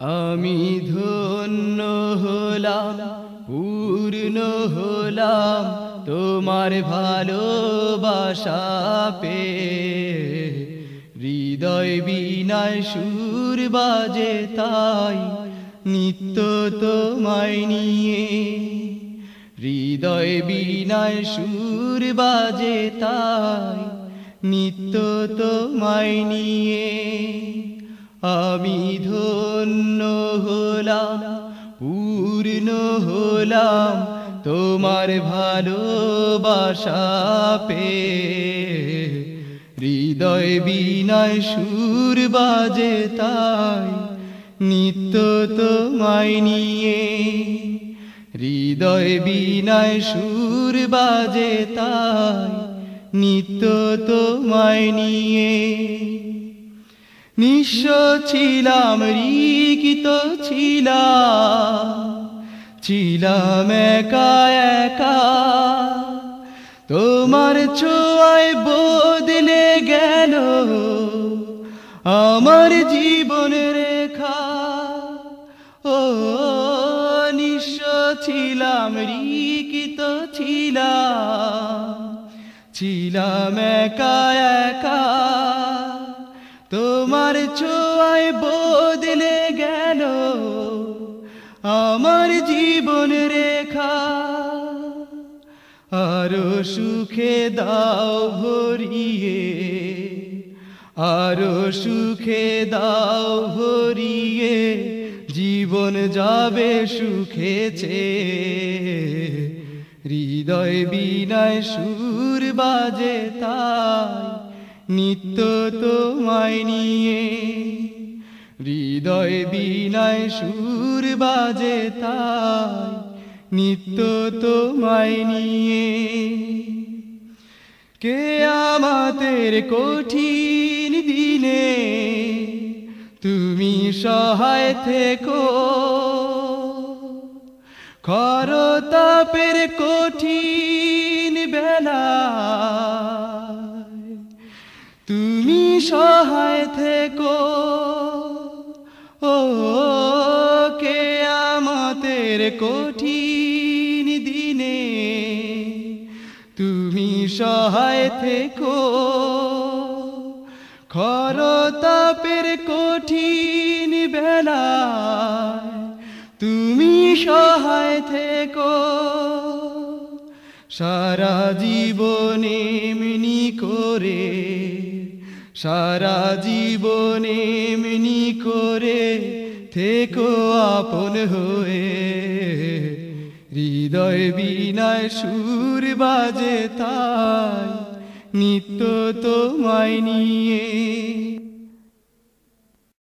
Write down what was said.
আমি ধন্য হলাম, পূর্ণ হলাম তোমার ভালোবাসা পে হৃদয় বিনায় সুর বাজে তাই নিত্য তোমায় নিয়ে। হৃদয় বিনায় সুর বাজে তাই নিত্য তোমায় নিয়ে। আমি ধন্য হলাম, পূর্ণ হলাম, তোমার ভালোবাসা পে হৃদয় বিনায় সুর বাজে তাই, নিত্য তোমায় নিয়ে। হৃদয় বিনায় সুর বাজে তাই, নিত্য তোমায় নিয়ে। নিঃস্ব ছিলাম রিকিত ছিলাম। ছিলাম একা একা। তোমার ছোঁয়ায় বদলে গেল আমার জীবন রেখা। ও নিঃস্ব ছিলাম রিকিত ছিলাম। ছিলাম একা একা। তোমার ছোঁয়ায় বদলে গেল আমার জীবন রেখা। আরও সুখে দাও ভরিয়ে, আরও সুখে দাও ভরিয়ে, জীবন যাবে সুখেছে হৃদয় বিনয় সুর বাজে তাই নিত্য তোমায় নিয়ে। হৃদয় বিনায় সুর বাজে তাই নিত্য তোমায় নিয়ে। কে আমাদের কঠিন দিনে তুমি সহায় থেকো। খরতাপের কঠিন বেলা সহায় থেকো। ও কে আমাদের কঠিন দিনে, তুমি সহায় থেকো। খরতাপের কঠিন বেলা তুমি সহায় থেকো। সারা জীবনে এমনি করে সারা জীবনে এমনি করে থেকো আপন হয়ে। হৃদয় বিনায় সুর বাজে তাই, নিত্য তোমায় নিয়ে